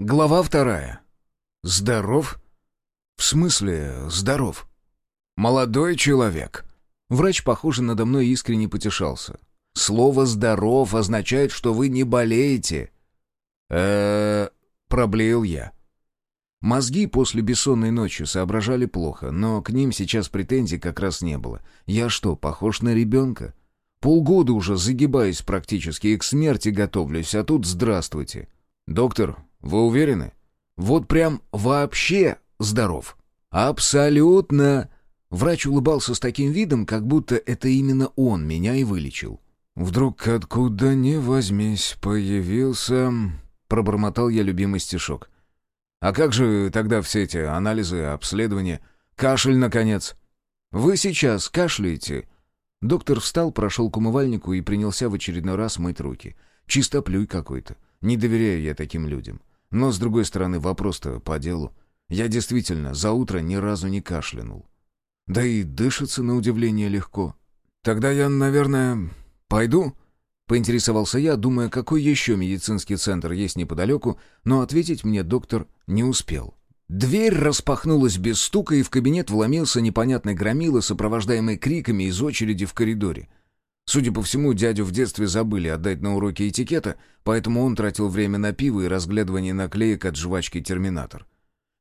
Глава вторая. Здоров? В смысле, здоров? Молодой человек. Врач, похоже, надо мной искренне потешался. Слово «здоров» означает, что вы не болеете. э проблеял я. Мозги после бессонной ночи соображали плохо, но к ним сейчас претензий как раз не было. Я что, похож на ребенка? Полгода уже загибаюсь практически и к смерти готовлюсь, а тут здравствуйте. Доктор, вы уверены? Вот прям вообще здоров. Абсолютно. Врач улыбался с таким видом, как будто это именно он меня и вылечил. Вдруг откуда ни возьмись появился... Пробормотал я любимый стишок. А как же тогда все эти анализы, обследования? Кашель, наконец. Вы сейчас кашляете? Доктор встал, прошел к умывальнику и принялся в очередной раз мыть руки. Чистоплюй какой-то. Не доверяю я таким людям. Но, с другой стороны, вопрос-то по делу. Я действительно за утро ни разу не кашлянул. Да и дышится, на удивление, легко. Тогда я, наверное, пойду?» Поинтересовался я, думая, какой еще медицинский центр есть неподалеку, но ответить мне доктор не успел. Дверь распахнулась без стука, и в кабинет вломился непонятный громила, сопровождаемый криками из очереди в коридоре. Судя по всему, дядю в детстве забыли отдать на уроки этикета, поэтому он тратил время на пиво и разглядывание наклеек от жвачки «Терминатор».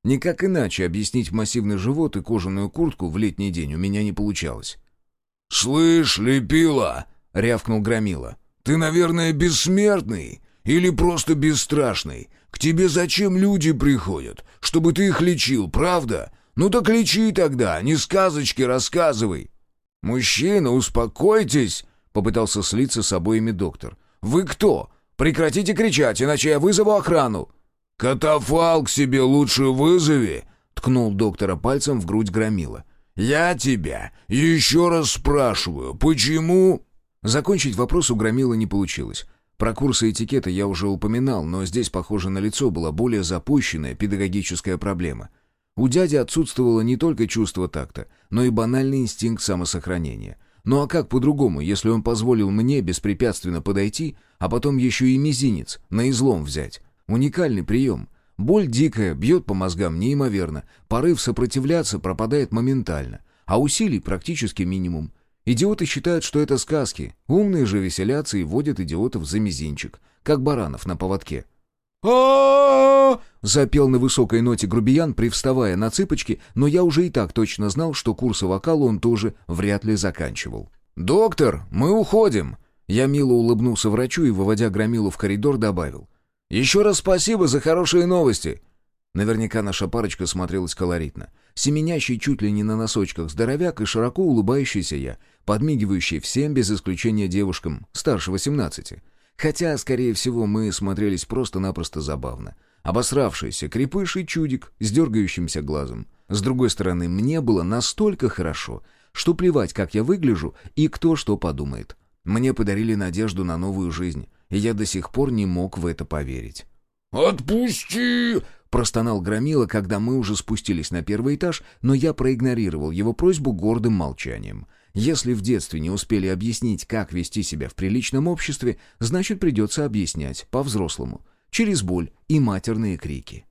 Никак иначе объяснить массивный живот и кожаную куртку в летний день у меня не получалось. «Слышь, Лепила!» — рявкнул Громила. «Ты, наверное, бессмертный или просто бесстрашный? К тебе зачем люди приходят? Чтобы ты их лечил, правда? Ну так лечи тогда, не сказочки рассказывай!» «Мужчина, успокойтесь!» Попытался слиться с обоими доктор. «Вы кто? Прекратите кричать, иначе я вызову охрану!» «Катафалк себе лучше вызови!» Ткнул доктора пальцем в грудь громила. «Я тебя еще раз спрашиваю, почему...» Закончить вопрос у громила не получилось. Про курсы этикета я уже упоминал, но здесь, похоже, на лицо была более запущенная педагогическая проблема. У дяди отсутствовало не только чувство такта, но и банальный инстинкт самосохранения. Ну а как по-другому, если он позволил мне беспрепятственно подойти, а потом еще и мизинец на излом взять? Уникальный прием. Боль дикая, бьет по мозгам неимоверно, порыв сопротивляться пропадает моментально, а усилий практически минимум. Идиоты считают, что это сказки, умные же веселятся и водят идиотов за мизинчик, как баранов на поводке. Запел на высокой ноте грубиян, привставая на цыпочки, но я уже и так точно знал, что курсы вокала он тоже вряд ли заканчивал. «Доктор, мы уходим!» Я мило улыбнулся врачу и, выводя громилу в коридор, добавил. «Еще раз спасибо за хорошие новости!» Наверняка наша парочка смотрелась колоритно. Семенящий чуть ли не на носочках здоровяк и широко улыбающийся я, подмигивающий всем без исключения девушкам старше восемнадцати. Хотя, скорее всего, мы смотрелись просто-напросто забавно. Обосравшийся крепыш и чудик с дергающимся глазом. С другой стороны, мне было настолько хорошо, что плевать, как я выгляжу и кто что подумает. Мне подарили надежду на новую жизнь, и я до сих пор не мог в это поверить. «Отпусти!» — простонал Громила, когда мы уже спустились на первый этаж, но я проигнорировал его просьбу гордым молчанием. Если в детстве не успели объяснить, как вести себя в приличном обществе, значит придется объяснять по-взрослому, через боль и матерные крики.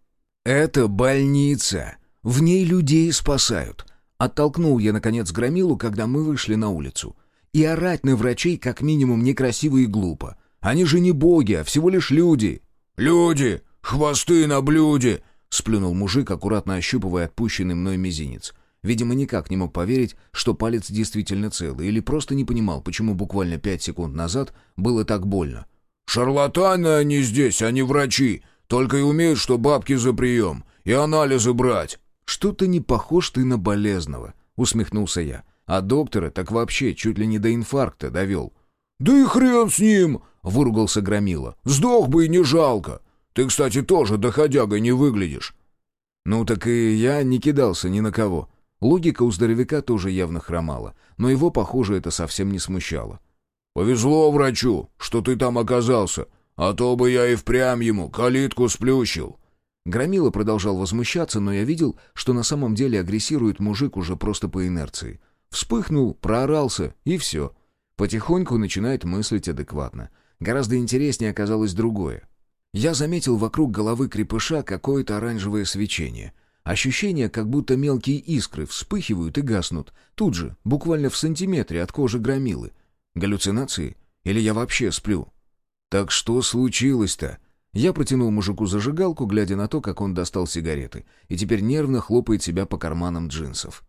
«Это больница! В ней людей спасают!» Оттолкнул я, наконец, Громилу, когда мы вышли на улицу. И орать на врачей как минимум некрасиво и глупо. Они же не боги, а всего лишь люди. «Люди! Хвосты на блюде!» — сплюнул мужик, аккуратно ощупывая отпущенный мной мизинец. Видимо, никак не мог поверить, что палец действительно целый, или просто не понимал, почему буквально пять секунд назад было так больно. «Шарлатаны они здесь, не врачи. Только и умеют, что бабки за прием. И анализы брать». «Что-то не похож ты на болезного», — усмехнулся я. «А доктора так вообще чуть ли не до инфаркта довел». «Да и хрен с ним!» — выругался Громила. «Сдох бы и не жалко. Ты, кстати, тоже доходягой не выглядишь». «Ну так и я не кидался ни на кого. Логика у здоровяка тоже явно хромала, но его, похоже, это совсем не смущало. «Повезло врачу, что ты там оказался, а то бы я и впрямь ему калитку сплющил». Громила продолжал возмущаться, но я видел, что на самом деле агрессирует мужик уже просто по инерции. Вспыхнул, проорался, и все. Потихоньку начинает мыслить адекватно. Гораздо интереснее оказалось другое. Я заметил вокруг головы крепыша какое-то оранжевое свечение. Ощущение, как будто мелкие искры вспыхивают и гаснут. Тут же, буквально в сантиметре от кожи громилы. Галлюцинации? Или я вообще сплю? «Так что случилось-то?» Я протянул мужику зажигалку, глядя на то, как он достал сигареты, и теперь нервно хлопает себя по карманам джинсов.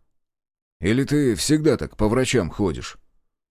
«Или ты всегда так по врачам ходишь?»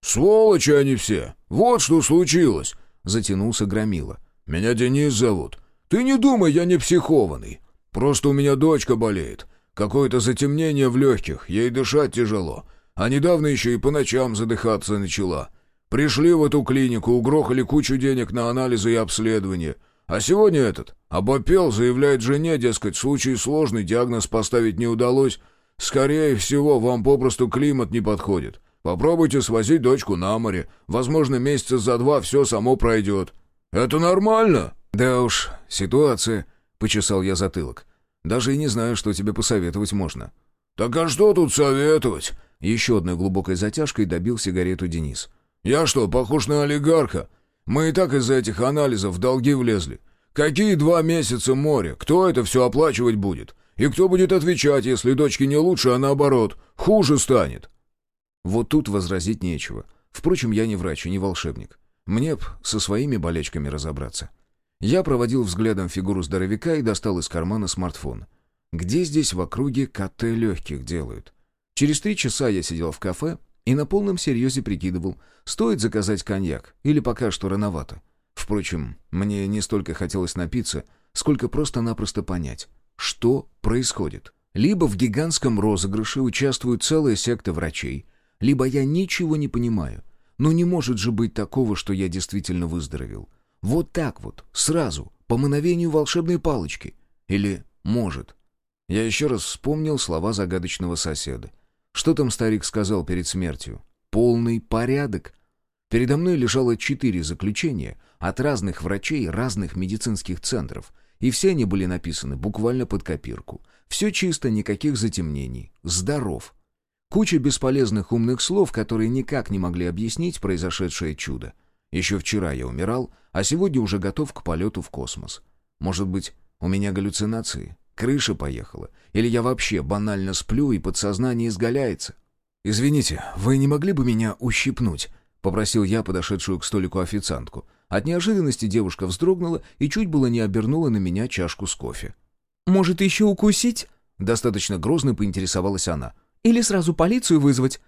«Сволочи они все! Вот что случилось!» — затянулся Громила. «Меня Денис зовут. Ты не думай, я не психованный. Просто у меня дочка болеет. Какое-то затемнение в легких, ей дышать тяжело. А недавно еще и по ночам задыхаться начала. Пришли в эту клинику, угрохали кучу денег на анализы и обследование. А сегодня этот, обопел, заявляет жене, дескать, в случае сложный диагноз поставить не удалось. Скорее всего, вам попросту климат не подходит. Попробуйте свозить дочку на море. Возможно, месяца за два все само пройдет. Это нормально?» «Да уж, ситуация», — почесал я затылок. «Даже и не знаю, что тебе посоветовать можно». «Так а что тут советовать?» Еще одной глубокой затяжкой добил сигарету Денис. «Я что, похож на олигарха? Мы и так из-за этих анализов в долги влезли. Какие два месяца моря? Кто это все оплачивать будет? И кто будет отвечать, если дочке не лучше, а наоборот, хуже станет?» Вот тут возразить нечего. Впрочем, я не врач и не волшебник. Мне б со своими болечками разобраться. Я проводил взглядом фигуру здоровяка и достал из кармана смартфон. Где здесь в округе КТ легких делают? Через три часа я сидел в кафе и на полном серьезе прикидывал, стоит заказать коньяк или пока что рановато. Впрочем, мне не столько хотелось напиться, сколько просто-напросто понять, что происходит. Либо в гигантском розыгрыше участвует целая секта врачей, либо я ничего не понимаю. Но не может же быть такого, что я действительно выздоровел. Вот так вот, сразу, по мановению волшебной палочки. Или может. Я еще раз вспомнил слова загадочного соседа. Что там старик сказал перед смертью? Полный порядок. Передо мной лежало четыре заключения от разных врачей разных медицинских центров, и все они были написаны буквально под копирку. Все чисто, никаких затемнений. Здоров. Куча бесполезных умных слов, которые никак не могли объяснить произошедшее чудо. Еще вчера я умирал, а сегодня уже готов к полету в космос. Может быть, у меня галлюцинации? Крыша поехала? Или я вообще банально сплю и подсознание изгаляется? «Извините, вы не могли бы меня ущипнуть?» — попросил я подошедшую к столику официантку. От неожиданности девушка вздрогнула и чуть было не обернула на меня чашку с кофе. «Может, еще укусить?» Достаточно грозно поинтересовалась она. Или сразу полицию вызвать?»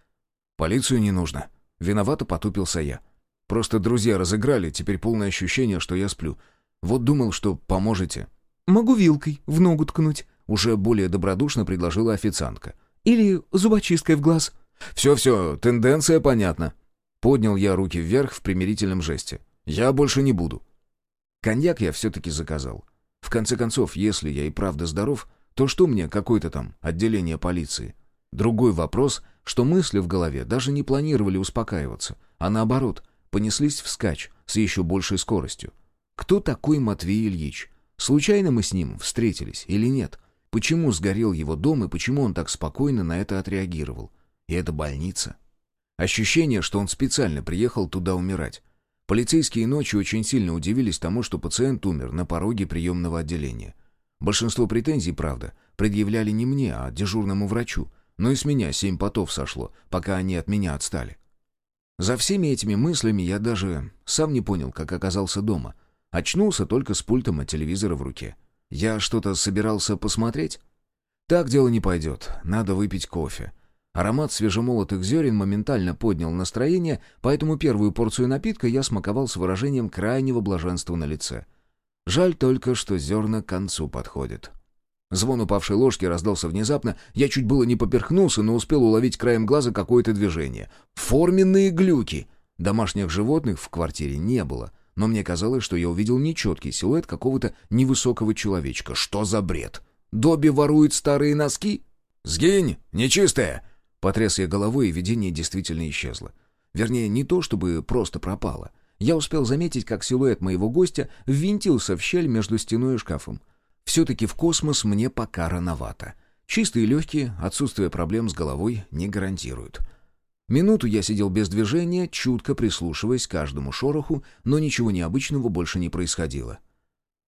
«Полицию не нужно. Виновато потупился я. Просто друзья разыграли, теперь полное ощущение, что я сплю. Вот думал, что поможете». «Могу вилкой в ногу ткнуть», — уже более добродушно предложила официантка. «Или зубочисткой в глаз». «Все-все, тенденция понятна». Поднял я руки вверх в примирительном жесте. «Я больше не буду». Коньяк я все-таки заказал. В конце концов, если я и правда здоров, то что мне какое-то там отделение полиции? Другой вопрос, что мысли в голове даже не планировали успокаиваться, а наоборот, понеслись вскачь с еще большей скоростью. Кто такой Матвей Ильич? Случайно мы с ним встретились или нет? Почему сгорел его дом и почему он так спокойно на это отреагировал? И это больница. Ощущение, что он специально приехал туда умирать. Полицейские ночью очень сильно удивились тому, что пациент умер на пороге приемного отделения. Большинство претензий, правда, предъявляли не мне, а дежурному врачу, но и с меня семь потов сошло, пока они от меня отстали. За всеми этими мыслями я даже сам не понял, как оказался дома. Очнулся только с пультом от телевизора в руке. Я что-то собирался посмотреть? Так дело не пойдет, надо выпить кофе. Аромат свежемолотых зерен моментально поднял настроение, поэтому первую порцию напитка я смаковал с выражением крайнего блаженства на лице. Жаль только, что зерна к концу подходят. Звон упавшей ложки раздался внезапно. Я чуть было не поперхнулся, но успел уловить краем глаза какое-то движение. Форменные глюки! Домашних животных в квартире не было, но мне казалось, что я увидел нечеткий силуэт какого-то невысокого человечка. Что за бред? Добби ворует старые носки? «Сгинь, нечистая!» Потряс я головой, и видение действительно исчезло. Вернее, не то чтобы просто пропало. Я успел заметить, как силуэт моего гостя ввинтился в щель между стеной и шкафом. Все-таки в космос мне пока рановато. Чистые легкие, отсутствие проблем с головой не гарантируют. Минуту я сидел без движения, чутко прислушиваясь к каждому шороху, но ничего необычного больше не происходило.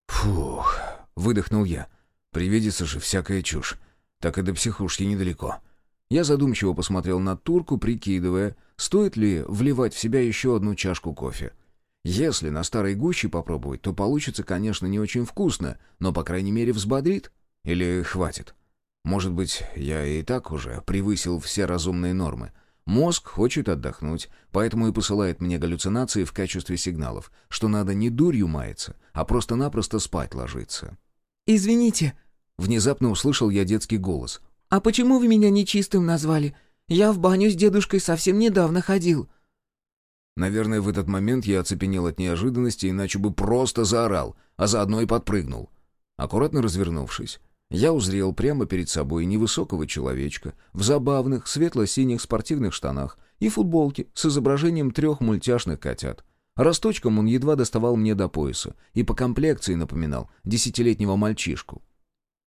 Фух, выдохнул я. Привидится же всякая чушь. Так и до психушки недалеко. Я задумчиво посмотрел на турку, прикидывая, стоит ли вливать в себя еще одну чашку кофе. Если на старой гуще попробовать, то получится, конечно, не очень вкусно, но, по крайней мере, взбодрит. Или хватит. Может быть, я и так уже превысил все разумные нормы. Мозг хочет отдохнуть, поэтому и посылает мне галлюцинации в качестве сигналов, что надо не дурью маяться, а просто-напросто спать ложиться. «Извините», — внезапно услышал я детский голос. «а почему вы меня нечистым назвали? Я в баню с дедушкой совсем недавно ходил». Наверное, в этот момент я оцепенел от неожиданности, иначе бы просто заорал, а заодно и подпрыгнул. Аккуратно развернувшись, я узрел прямо перед собой невысокого человечка в забавных светло-синих спортивных штанах и футболке с изображением трех мультяшных котят. Росточком он едва доставал мне до пояса и по комплекции напоминал десятилетнего мальчишку.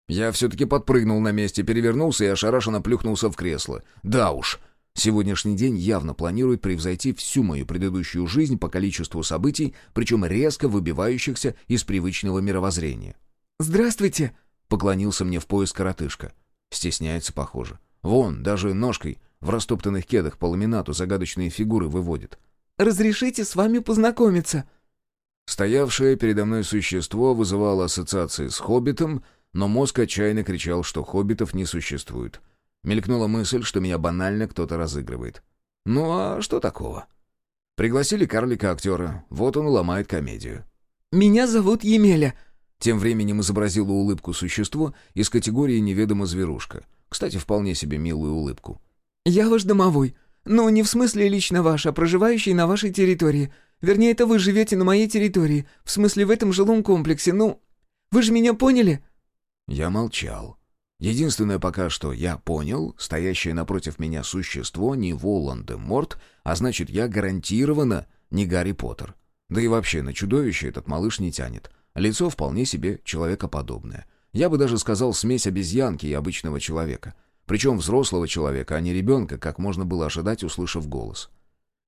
Я все-таки подпрыгнул на месте, перевернулся и ошарашенно плюхнулся в кресло. Да уж, сегодняшний день явно планирует превзойти всю мою предыдущую жизнь по количеству событий, причем резко выбивающихся из привычного мировоззрения. «Здравствуйте!» — поклонился мне в пояс коротышка. Стесняется, похоже. Вон, даже ножкой в растоптанных кедах по ламинату загадочные фигуры выводит. «Разрешите с вами познакомиться?» Стоявшее передо мной существо вызывало ассоциации с «Хоббитом», но мозг отчаянно кричал, что хоббитов не существует. Мелькнула мысль, что меня банально кто-то разыгрывает. Ну а что такого? Пригласили карлика-актера, вот он ломает комедию. «Меня зовут Емеля», Тем временем изобразило улыбку существо из категории «неведомо зверушка». Кстати, вполне себе милую улыбку. «Я ваш домовой. Ну, не в смысле лично ваш, а проживающий на вашей территории. Вернее, это вы живете на моей территории. В смысле, в этом жилом комплексе. Ну, вы же меня поняли?» Я молчал. Единственное пока что я понял, стоящее напротив меня существо не Волан-де-Морт, а значит, я гарантированно не Гарри Поттер. Да и вообще на чудовище этот малыш не тянет. Лицо вполне себе человекоподобное. Я бы даже сказал смесь обезьянки и обычного человека. Причем взрослого человека, а не ребенка, как можно было ожидать, услышав голос.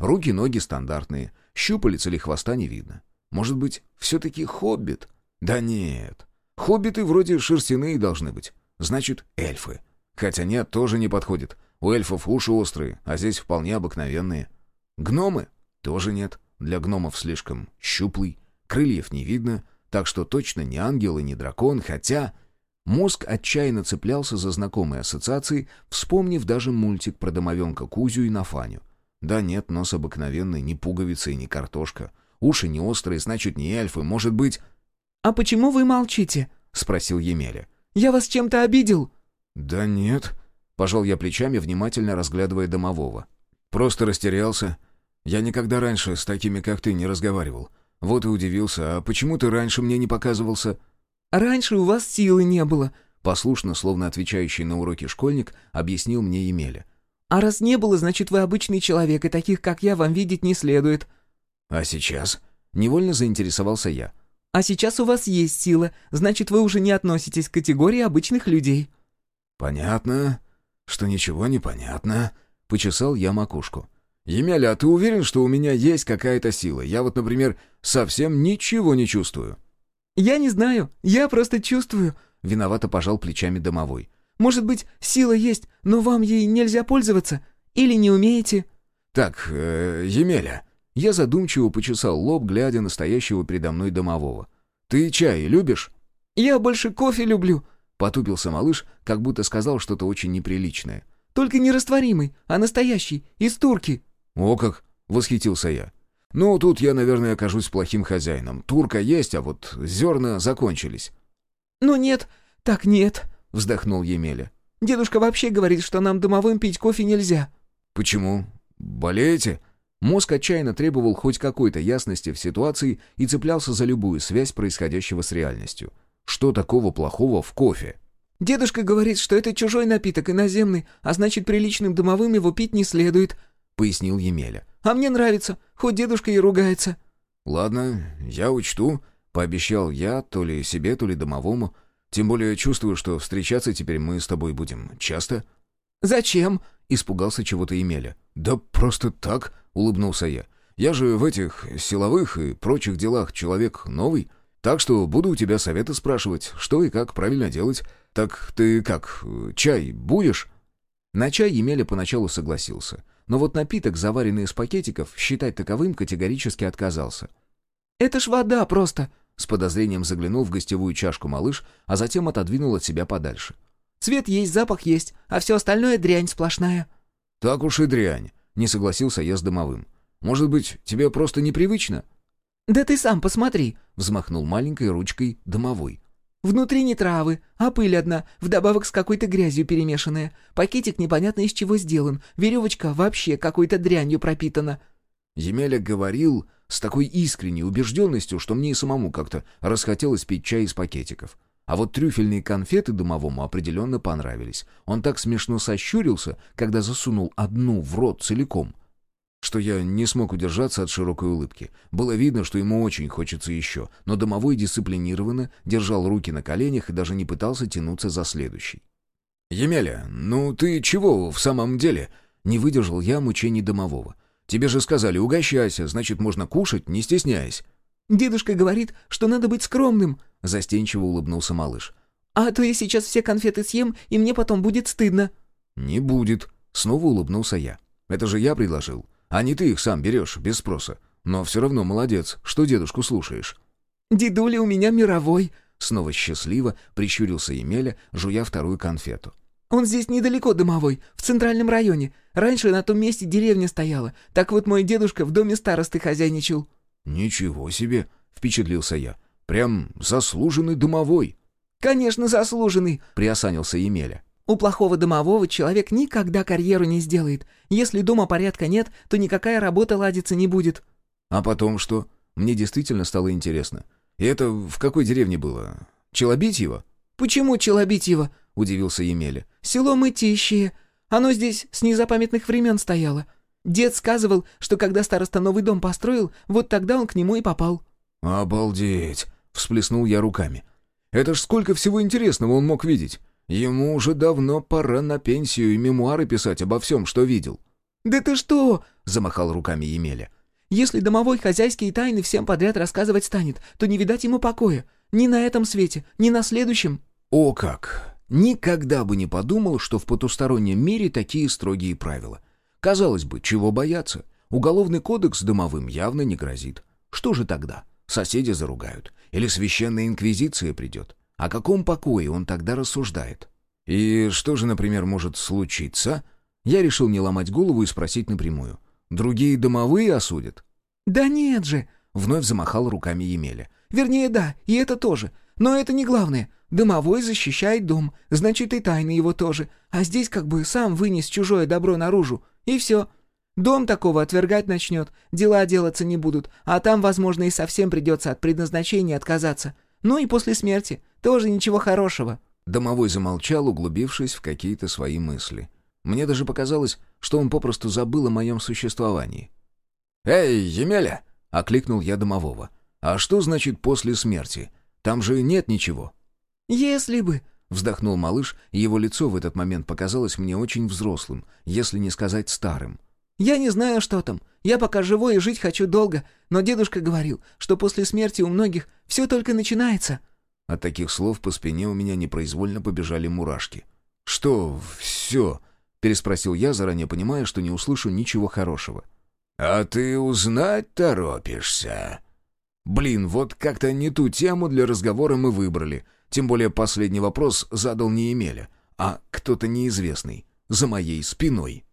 Руки-ноги стандартные, щупалец или хвоста не видно. Может быть, все-таки хоббит? Да нет. Хоббиты вроде шерстяные должны быть. Значит, эльфы. Хотя нет, тоже не подходит. У эльфов уши острые, а здесь вполне обыкновенные. Гномы? Тоже нет. Для гномов слишком щуплый. Крыльев не видно, так что точно не ангел и не дракон, хотя... Мозг отчаянно цеплялся за знакомые ассоциации, вспомнив даже мультик про домовенка Кузю и Нафаню. Да нет, нос обыкновенный, не пуговица и не картошка. Уши не острые, значит, не эльфы, может быть... «А почему вы молчите?» — спросил Емеля. «Я вас чем-то обидел?» «Да нет», — пожал я плечами, внимательно разглядывая домового. «Просто растерялся. Я никогда раньше с такими, как ты, не разговаривал. Вот и удивился, а почему ты раньше мне не показывался?» «Раньше у вас силы не было», — послушно, словно отвечающий на уроки школьник, объяснил мне Емеля. «А раз не было, значит, вы обычный человек, и таких, как я, вам видеть не следует». «А сейчас?» — невольно заинтересовался я. «А сейчас у вас есть сила, значит, вы уже не относитесь к категории обычных людей». «Понятно, что ничего не понятно», — почесал я макушку. «Емеля, а ты уверен, что у меня есть какая-то сила? Я вот, например, совсем ничего не чувствую». «Я не знаю, я просто чувствую», — виновато пожал плечами домовой. «Может быть, сила есть, но вам ей нельзя пользоваться? Или не умеете?» «Так, э, Емеля...» Я задумчиво почесал лоб, глядя на стоящего передо мной домового. «Ты чай любишь?» «Я больше кофе люблю», — потупился малыш, как будто сказал что-то очень неприличное. «Только не растворимый, а настоящий, из турки». «О как!» — восхитился я. «Ну, тут я, наверное, окажусь плохим хозяином. Турка есть, а вот зерна закончились». «Ну нет, так нет», — вздохнул Емеля. «Дедушка вообще говорит, что нам домовым пить кофе нельзя». «Почему? Болеете?» Мозг отчаянно требовал хоть какой-то ясности в ситуации и цеплялся за любую связь происходящего с реальностью. Что такого плохого в кофе? «Дедушка говорит, что это чужой напиток, иноземный, а значит, приличным домовым его пить не следует», — пояснил Емеля. «А мне нравится, хоть дедушка и ругается». «Ладно, я учту», — пообещал я то ли себе, то ли домовому. «Тем более чувствую, что встречаться теперь мы с тобой будем часто». «Зачем?» — испугался чего-то Емеля. «Да просто так», — улыбнулся я. «Я же в этих силовых и прочих делах человек новый. Так что буду у тебя советы спрашивать, что и как правильно делать. Так ты как, чай будешь?» На чай Емеля поначалу согласился. Но вот напиток, заваренный из пакетиков, считать таковым категорически отказался. «Это ж вода просто!» С подозрением заглянул в гостевую чашку малыш, а затем отодвинул от себя подальше. «Цвет есть, запах есть, а все остальное дрянь сплошная». «Так уж и дрянь», — не согласился я с домовым. «Может быть, тебе просто непривычно?» «Да ты сам посмотри», — взмахнул маленькой ручкой домовой. «Внутри не травы, а пыль одна, вдобавок с какой-то грязью перемешанная. Пакетик непонятно из чего сделан, веревочка вообще какой-то дрянью пропитана». Емеля говорил с такой искренней убежденностью, что мне и самому как-то расхотелось пить чай из пакетиков. А вот трюфельные конфеты домовому определенно понравились. Он так смешно сощурился, когда засунул одну в рот целиком, что я не смог удержаться от широкой улыбки. Было видно, что ему очень хочется еще, но домовой дисциплинированно держал руки на коленях и даже не пытался тянуться за следующий. «Емеля, ну ты чего в самом деле?» Не выдержал я мучений домового. «Тебе же сказали, угощайся, значит, можно кушать, не стесняясь». «Дедушка говорит, что надо быть скромным», — застенчиво улыбнулся малыш. «А то я сейчас все конфеты съем, и мне потом будет стыдно». «Не будет», — снова улыбнулся я. «Это же я предложил. А не ты их сам берешь, без спроса. Но все равно молодец, что дедушку слушаешь». «Дедуля у меня мировой», — снова счастливо прищурился Емеля, жуя вторую конфету. «Он здесь недалеко домовой, в центральном районе. Раньше на том месте деревня стояла. Так вот мой дедушка в доме старосты хозяйничал». «Ничего себе!» — впечатлился я. «Прям заслуженный домовой». «Конечно, заслуженный!» — приосанился Емеля. У плохого домового человек никогда карьеру не сделает. Если дома порядка нет, то никакая работа ладиться не будет». «А потом что? Мне действительно стало интересно. И это в какой деревне было? Челобитьево?» «Почему Челобитьево?» — удивился Емеля. «Село Мытищее. Оно здесь с незапамятных времен стояло. Дед сказывал, что когда староста новый дом построил, вот тогда он к нему и попал». «Обалдеть!» — всплеснул я руками. «Это ж сколько всего интересного он мог видеть!» Ему уже давно пора на пенсию и мемуары писать обо всем, что видел». «Да ты что?» — замахал руками Емеля. «Если домовой хозяйские тайны всем подряд рассказывать станет, то не видать ему покоя. Ни на этом свете, ни на следующем». «О как! Никогда бы не подумал, что в потустороннем мире такие строгие правила. Казалось бы, чего бояться? Уголовный кодекс домовым явно не грозит. Что же тогда? Соседи заругают. Или священная инквизиция придет. О каком покое он тогда рассуждает? И что же, например, может случиться? Я решил не ломать голову и спросить напрямую. Другие домовые осудят? «Да нет же!» — вновь замахал руками Емеля. «Вернее, да, и это тоже. Но это не главное. Домовой защищает дом, значит, и тайны его тоже. А здесь как бы сам вынес чужое добро наружу. И все. Дом такого отвергать начнет, дела делаться не будут, а там, возможно, и совсем придется от предназначения отказаться. Ну и после смерти. Тоже ничего хорошего». Домовой замолчал, углубившись в какие-то свои мысли. Мне даже показалось, что он попросту забыл о моем существовании. «Эй, Емеля!» — окликнул я домового. «А что значит после смерти? Там же нет ничего». «Если бы...» — вздохнул малыш, и его лицо в этот момент показалось мне очень взрослым, если не сказать старым. «Я не знаю, что там. Я пока живой и жить хочу долго, но дедушка говорил, что после смерти у многих все только начинается». От таких слов по спине у меня непроизвольно побежали мурашки. «Что все?» — переспросил я, заранее понимая, что не услышу ничего хорошего. «А ты узнать торопишься?» Блин, вот как-то не ту тему для разговора мы выбрали. Тем более последний вопрос задал не Емеля, а кто-то неизвестный, за моей спиной.